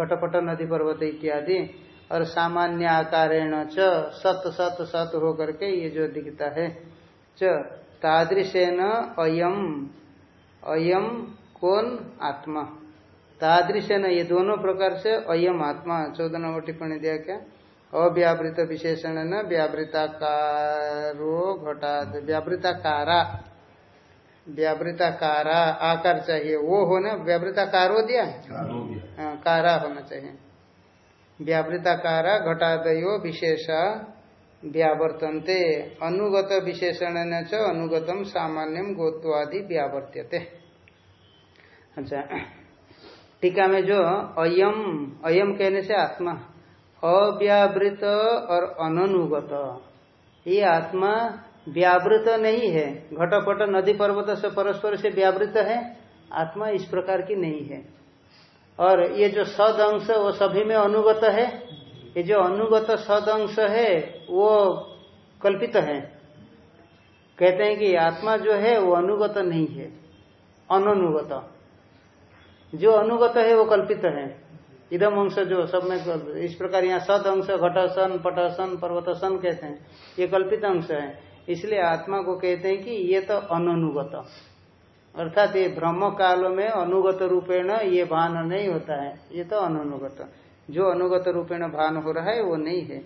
Speaker 1: घटपट नदी पर्वत इत्यादि, और सामान्य आकारेण च, सत सत सत हो करके ये जो दिखता है। च अयम अयम कौन आत्मा? तादृशेन ये दोनों प्रकार से अयम आत्मा, चौदह नंबर टिप्पणी दिया क्या? अव्यावृत विशेषण न व्यावृताकारो घटा व्यावृताकारा। व्यावृताकारा आकार चाहिए। वो हो ना व्यावृताकारो दिया हाँ, कारा होना चाहिए। व्यावृताकारा घटादयो विशेषा व्यावर्तनते। अनुगत विशेषण न च अनुगतम सामान्यम गोत्वादि व्यावर्त्यते। अच्छा टीका में जो अयम अयम कहने से आत्मा अव्यावृत और अनुगत ये आत्मा व्यावृत नहीं है। घटपट नदी पर्वत से परस्पर से व्यावृत है। आत्मा इस प्रकार की नहीं है। और ये जो सद अंश वो सभी में अनुगत है, ये जो अनुगत सद अंश है, वो कल्पित है। कहते हैं कि आत्मा जो है, वो अनुगत नहीं है। अनुगत जो अनुगत है, वो कल्पित है। इदम अंश जो सब में इस प्रकार यहाँ सद अंश घटसन पटसन पर्वतसन कहते हैं। ये कल्पित अंश है। इसलिए आत्मा को कहते हैं कि ये तो अनुगत। अर्थात ये ब्रह्म काल में अनुगत रूपेण ये भान नहीं होता है, ये तो अनुगत। जो अनुगत रूपेण भान हो रहा है, वो नहीं है।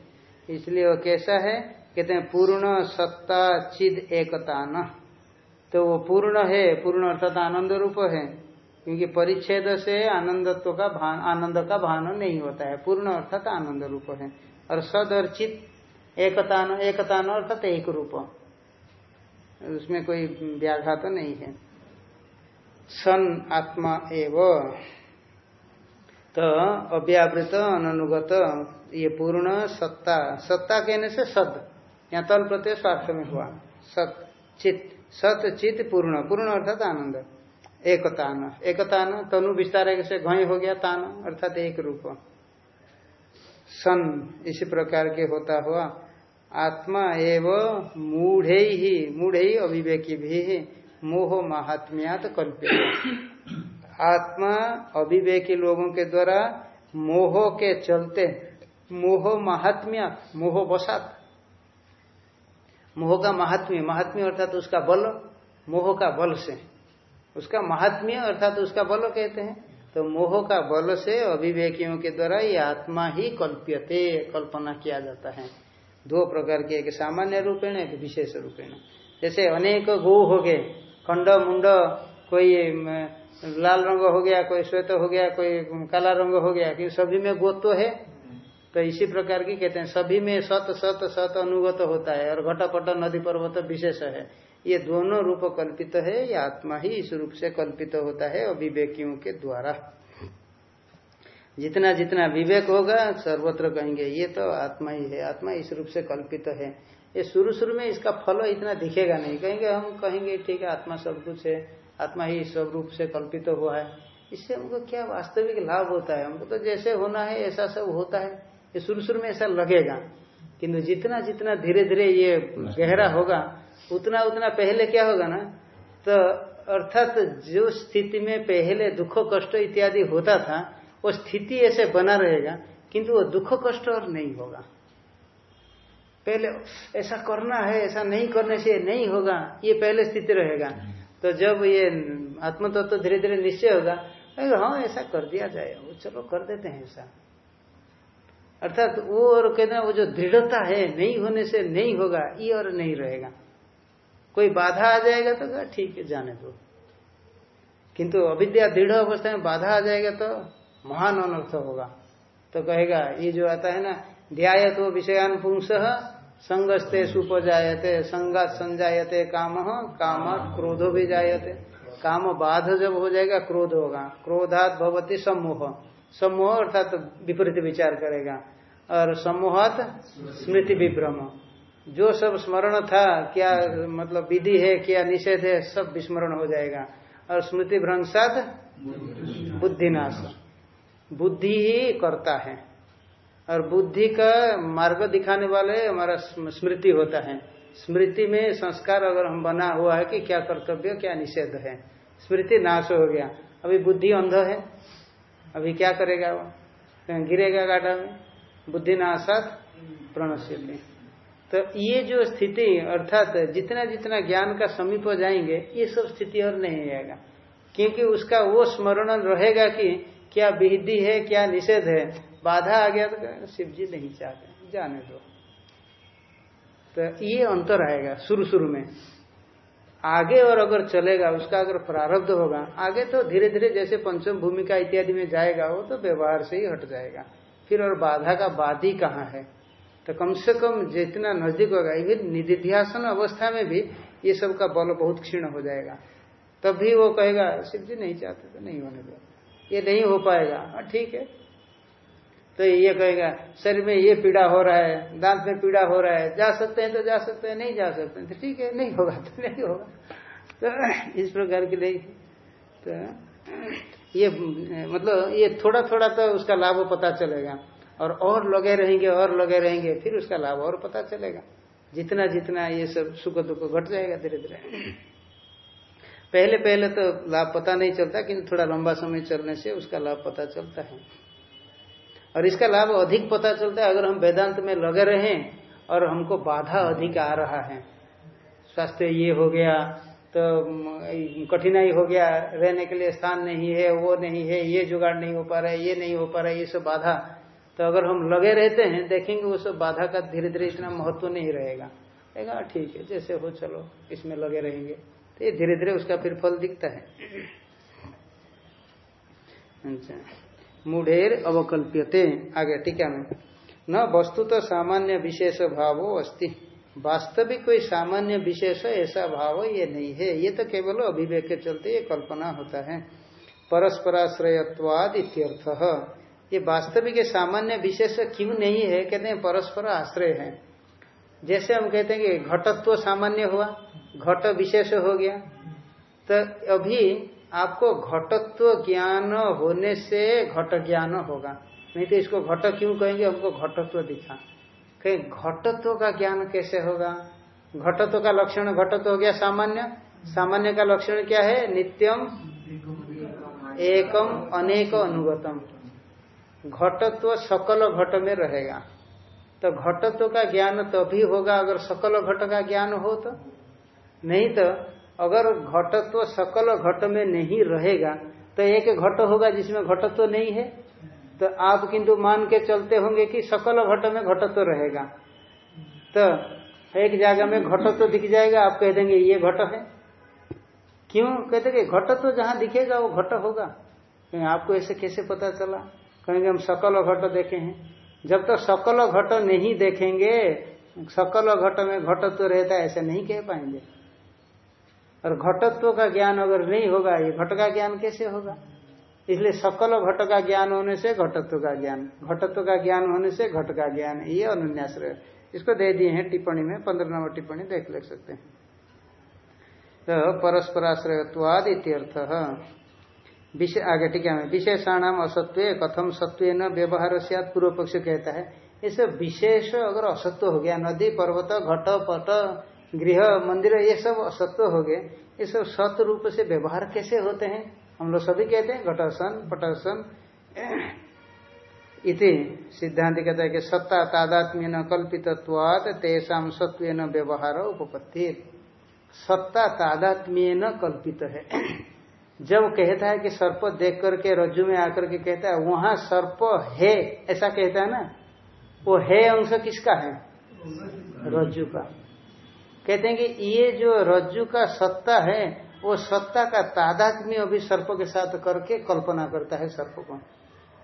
Speaker 1: इसलिए वो कैसा है? कहते हैं पूर्ण सत्ता चिद एकता न। तो वो पूर्ण है, पूर्ण अर्थात आनंद रूप है। क्योंकि परिच्छेद से आनंदत्व का भान, आनंद का भान नहीं होता है, पूर्ण अर्थात आनंद रूप है। और सद और चित एकतान एकतान अर्थात एक रूप। उसमें कोई व्याघात तो नहीं है। सन आत्मा एव। तो अव्यावृत अनुगत ये पूर्ण सत्ता। सत्ता कहने से सद। यहाँ तल प्रत्यय स्वार्थ में हुआ। सत, चित। सत, चित, पूर्ण। पूर्ण अर्थात आनंद। एकतान। एकतान तनु विस्तार से घय हो गया तान। अर्थात एक रूप। सन इसी प्रकार के होता हुआ। आत्मा एव मूढ़े ही मूढ़े अभिवेकी भी मोह महात्म्यात कल्पित। आत्मा अभिवेकी लोगों के द्वारा मोह के चलते, मोह महात्म्या, मोह बसात मोह का महात्म्य महात्म्य अर्थात तो उसका बल, मोह का बल से। उसका महात्म्य अर्थात तो उसका बल कहते हैं। तो मोह का बल से अभिवेकियों के द्वारा ये आत्मा ही कल्प्यते, कल्पना किया जाता है। दो प्रकार के, एक सामान्य रूपेण, एक विशेष रूपेण। जैसे अनेक गो हो गए, खंड, मुंड, कोई लाल रंग हो गया, कोई श्वेत हो गया, कोई काला रंग हो गया, कि सभी में गो तो है। तो इसी प्रकार की कहते हैं, सभी में सत सत सत अनुगत होता है, और घटपट, नदी पर्वत विशेष है। ये दोनों रूप कल्पित है, ये आत्मा ही इस रूप से कल्पित होता है अभिवेकियों के द्वारा। जितना जितना विवेक होगा, सर्वत्र कहेंगे, ये तो आत्मा ही है, आत्मा इस रूप से कल्पित है। ये शुरू शुरू में इसका फल इतना दिखेगा नहीं। कहेंगे, हम कहेंगे, ठीक है, आत्मा सब कुछ है, आत्मा ही सब रूप से कल्पित हुआ है। इससे हमको क्या वास्तविक लाभ होता है? हमको तो जैसे होना है, ऐसा सब होता है। ये शुरू शुरू में ऐसा लगेगा। किंतु जितना जितना धीरे धीरे ये गहरा होगा, उतना उतना पहले क्या होगा ना? तो अर्थात जो स्थिति में पहले दुख कष्ट इत्यादि होता था वो स्थिति ऐसे बना रहेगा, किंतु वो दुख कष्ट और नहीं होगा। पहले ऐसा करना है, ऐसा नहीं करने से नहीं होगा, ये पहले स्थिति रहेगा। तो जब ये आत्मतत्व तो धीरे धीरे निश्चय होगा हाँ ऐसा कर दिया जाए, वो चलो कर देते हैं ऐसा। अर्थात वो और कहते हैं वो जो दृढ़ता है, नहीं होने से नहीं होगा, ये और नहीं रहेगा। कोई बाधा आ जाएगा तो ठीक है, जाने दो। किंतु अविद्या दृढ़ अवस्था में बाधा आ जाएगा तो महान अनर्थ होगा। तो कहेगा, ये जो आता है ना ध्याय तो विषयान पुंस, संगस्ते सुपजायते, संगात संजायते काम काम क्रोधो भी जायते। काम बाध जब हो जाएगा, क्रोध होगा। क्रोधात भवती सम्मोह। सम्मोह अर्थात तो विपरीत विचार करेगा। और सम्मोहात स्मृति विभ्रम। जो सब स्मरण था, क्या मतलब विधि है, क्या निषेध है, सब विस्मरण हो जाएगा। और स्मृति भ्रंशात बुद्धिनाश। बुद्धि ही करता है। और बुद्धि का मार्ग दिखाने वाले हमारा स्मृति होता है। स्मृति में संस्कार अगर हम बना हुआ है कि क्या कर्तव्य, क्या निषेध है। स्मृति नाश हो गया। अभी बुद्धि अंध है। अभी क्या करेगा वो? गिरेगा गाढ़ा में? बुद्धि नाशात प्रणश्य तो ये जो स्थिति, अर्थात जितना जितना ज्ञान का समीप जाएँगे, ये सब स्थिति और नहीं आएगा क्योंकि उसका वो स्मरण रहेगा कि क्या विधि है, क्या निषेध है? बाधा आ गया तो शिव जी नहीं चाहते, जाने दो। तो ये अंतर आएगा शुरू शुरू में। आगे और अगर चलेगा, उसका अगर प्रारब्ध होगा, आगे तो धीरे धीरे जैसे पंचम भूमिका इत्यादि में जाएगा, वो तो व्यवहार से ही हट जाएगा। फिर और बाधा का बाधी कहाँ है? तो कम से कम जितना नज़दीक होगा, इवन निधिध्यासन अवस्था में भी ये सब का बल बहुत क्षीण हो जाएगा। तब भी वो कहेगा शिव जी नहीं चाहते तो नहीं होने दो। ये नहीं हो पाएगा। हाँ ठीक है। तो ये कहेगा, शरीर में ये पीड़ा हो रहा है, दांत में पीड़ा हो रहा है, जा सकते हैं तो जा सकते हैं, नहीं जा सकते हैं। तो ठीक है, नहीं होगा तो नहीं होगा। तो इस प्रकार की नहीं। तो ये मतलब ये थोड़ा थोड़ा तो उसका लाभ पता चलेगा। और और लगे रहेंगे, और लगे रहेंगे, फिर उसका लाभ और पता चलेगा। जितना जितना ये सब सुख दुख घट जाएगा धीरे धीरे पहले पहले तो लाभ पता नहीं चलता, किंतु थोड़ा लंबा समय चलने से उसका लाभ पता चलता है। और इसका लाभ अधिक पता चलता है अगर हम वेदांत में लगे रहे और हमको बाधा अधिक आ रहा है। स्वास्थ्य ये हो गया तो कठिनाई हो गया, रहने के लिए स्थान नहीं है, वो नहीं है, ये जुगाड़ नहीं हो पा रहा है, ये नहीं हो पा रहा है, ये सब बाधा। तो अगर हम लगे रहते हैं, देखेंगे वो सब बाधा का धीरे धीरे इतना महत्व नहीं रहेगा। ठीक है, जैसे हो, चलो, इसमें लगे रहेंगे। तो ये धीरे धीरे उसका फिर फल दिखता है। अच्छा। मूढ़ेर अवकल्प्यते। आगे टीका में न वस्तु तो सामान्य विशेष भावो अस्ति। वास्तविक कोई सामान्य विशेष ऐसा भाव ये नहीं है। ये तो केवल अभिवेक के चलते ये कल्पना होता है। परस्पराश्रयत्वाद इत्यर्थ। ये वास्तविक सामान्य विशेष क्यों नहीं है? कहते हैं, परस्पर आश्रय है। जैसे हम कहते हैं कि घटत्व सामान्य हुआ, घट विशेष हो गया। तो अभी आपको घटत्व ज्ञान होने से घट ज्ञान होगा। नहीं तो इसको घट क्यों कहेंगे? हमको घटत्व दिखा। कहीं, घटत्व का ज्ञान कैसे होगा? घटत्व का लक्षण घटत्व हो गया सामान्य। सामान्य का लक्षण क्या है? नित्यम एकम अनेक अनुगतम। घटत्व सकल घट में रहेगा। तो घटत्व का ज्ञान तभी होगा अगर सकल घट का ज्ञान हो तो। नहीं तो अगर घटत्व सकल घट में नहीं रहेगा तो एक घट होगा जिसमें घटत्व नहीं है। तो आप किंतु मान के चलते होंगे कि सकल घट में घटत्व रहेगा। तो एक जगह में घट तो दिख जाएगा, आप कह देंगे ये घट है। क्यों? कहते कि घट तो जहाँ दिखेगा वो घट होगा। आपको ऐसे कैसे पता चला? कहेंगे, हम सकल घट देखे हैं। जब तक सकल घट नहीं देखेंगे, सकल घट में घटत्व तो रहता है, ऐसे नहीं कह पाएँगे। और घटत्व का ज्ञान अगर नहीं होगा, ये घट का ज्ञान कैसे होगा? इसलिए सकल घट का ज्ञान होने से घटत्व का ज्ञान, घटत्व का ज्ञान होने से घट का ज्ञान, ये अनुन्याश्रय। इसको दे दिए हैं टिप्पणी में पंद्रह नंबर टिप्पणी देख ले सकते हैं। तो परस्पराश्रयत्वाद इत्यर्थ आगे ठीक है, विशेषाणाम असत्व कथम सत्व न व्यवहार से पूर्व पक्ष कहता है। ये सब विशेष अगर असत्व हो गया, नदी, पर्वत, घट, पट, गृह, मंदिर, ये सब असत्व हो गए, ये सब सत्य रूप से व्यवहार कैसे होते हैं? हम लोग सभी कहते हैं, घटासन, पटासन, इति सिद्धांत कहता है कि सत्ता तादात्म्य न कल्पितत्वाद तेषाम सत्व व्यवहार उपपत्ति। सत्ता तादात्म्य न कल्पित है। जब कहता है कि सर्प देख करके, रज्जु में आकर के कहता है, वहाँ सर्प है। ऐसा कहता है ना? वो है अंश किसका है? रज्जु का। कहते हैं कि ये जो रज्जु का सत्ता है, वो सत्ता का तादात्म्य अभी सर्प के साथ करके कल्पना करता है सर्प को।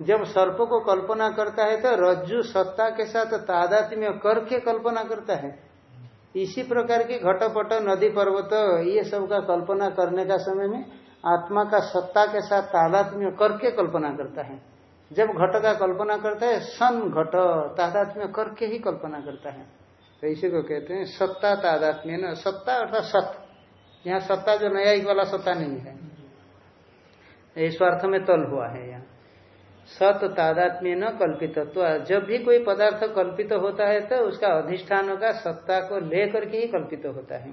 Speaker 1: जब सर्प को कल्पना करता है तो रज्जु सत्ता के साथ तादात्म्य करके कल्पना करता है। इसी प्रकार की घटपट, नदी पर्वत, ये सब का कल्पना करने का समय में आत्मा का सत्ता के साथ तादात्म्य करके कल्पना करता है। जब घट का कल्पना करता है, सन घट, तादात्म्य करके ही कल्पना करता है। तो इसी को कहते हैं सत्ता तादात्म्य न, सत्ता अर्थात सत्य यहाँ सत्ता जो नया वाला सत्ता नहीं है। इस अर्थ में तल हुआ है यहाँ। सत तादात्म्य न कल्पित जब भी कोई पदार्थ कल्पित होता है तो उसका अधिष्ठान का सत्ता को लेकर के ही कल्पित होता है।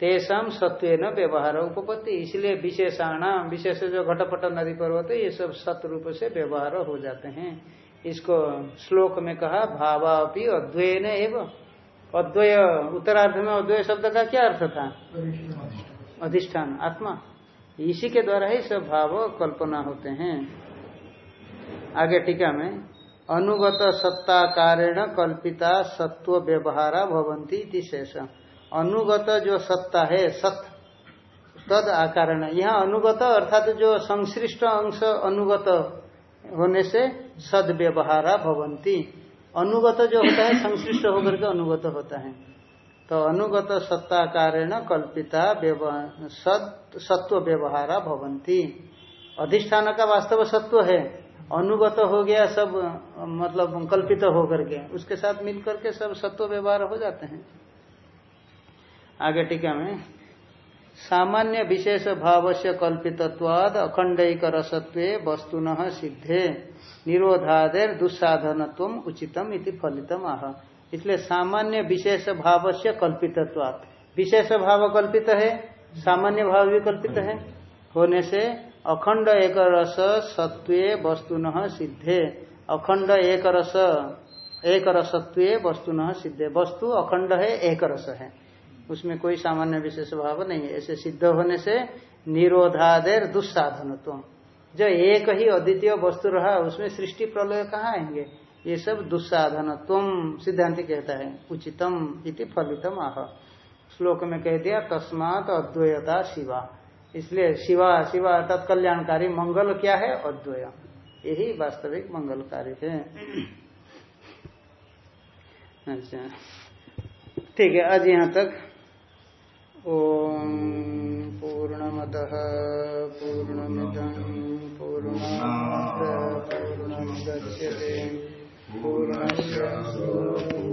Speaker 1: तेषाम सत्व व्यवहार उपपत्ति। इसलिए विशेषाण, विशेष जो घटपट नदी पर्वत, ये सब सत रूप से व्यवहार हो जाते हैं। इसको श्लोक में कहा, भावापि अद्वय न एवं। अद्वय, उत्तरार्ध में अद्वय शब्द का क्या अर्थ था? अधिष्ठान, आत्मा। इसी के द्वारा ही सब भाव कल्पना होते हैं। आगे टीका में, अनुगत सत्ताकारेण कल्पिता सत्व व्यवहारा भवंती शेष अनुगत जो सत्ता है सत तद आकारण। यहाँ अनुगत अर्थात जो संश्लिष्ट अंश अनुगत होने से सदव्यवहारा भवंती। अनुगत जो होता है संश्लिष्ट होकर के अनुगत होता है। तो अनुगत सत्ता कारण कल्पिता सत्व व्यवहारा भवंती। अधिष्ठान का वास्तव सत्व है। अनुगत हो गया सब मतलब कल्पित होकर के। उसके साथ मिलकर के सब सत्व व्यवहार हो जाते हैं। आगे टीका में, सामान्य विशेष भाव से कल्पित्वाद अखंडिक रसत्व वस्तुन सिद्धे निरोधादेर दुस्साधन उचितम इति फलितम आह। इसलिए सामान्य विशेष भाव से कल्पित्वाद विशेष भाव कल्पित है, सामान्य भाव भी कल्पित है। होने से अखंड एक रस सत्व वस्तुन सिद्धे अखंड एक रस एक रसत्व वस्तुन सिद्धे। वस्तु अखंड है एक रस है। उसमें कोई सामान्य विशेष भाव नहीं है। ऐसे सिद्ध होने से निरोधादेर दुस्साधन जो एक ही अद्वितीय वस्तु रहा उसमें सृष्टि प्रलय कहाँ आएँगे? ये सब दुस्साधन तुम सिद्धांत कहता है। उचितम इति फलितम आह। श्लोक में कह दिया तस्मात अद्वैता शिवा। इसलिए शिवा शिवा अर्थात कल्याणकारी मंगल क्या है? अद्वय। यही वास्तविक मंगलकारी है। अच्छा। ठीक है आज यहाँ तक ओम पूर्णमद पूर्णमिदं पूर्णा पूर्णमुदच्यते। पूर्णस्य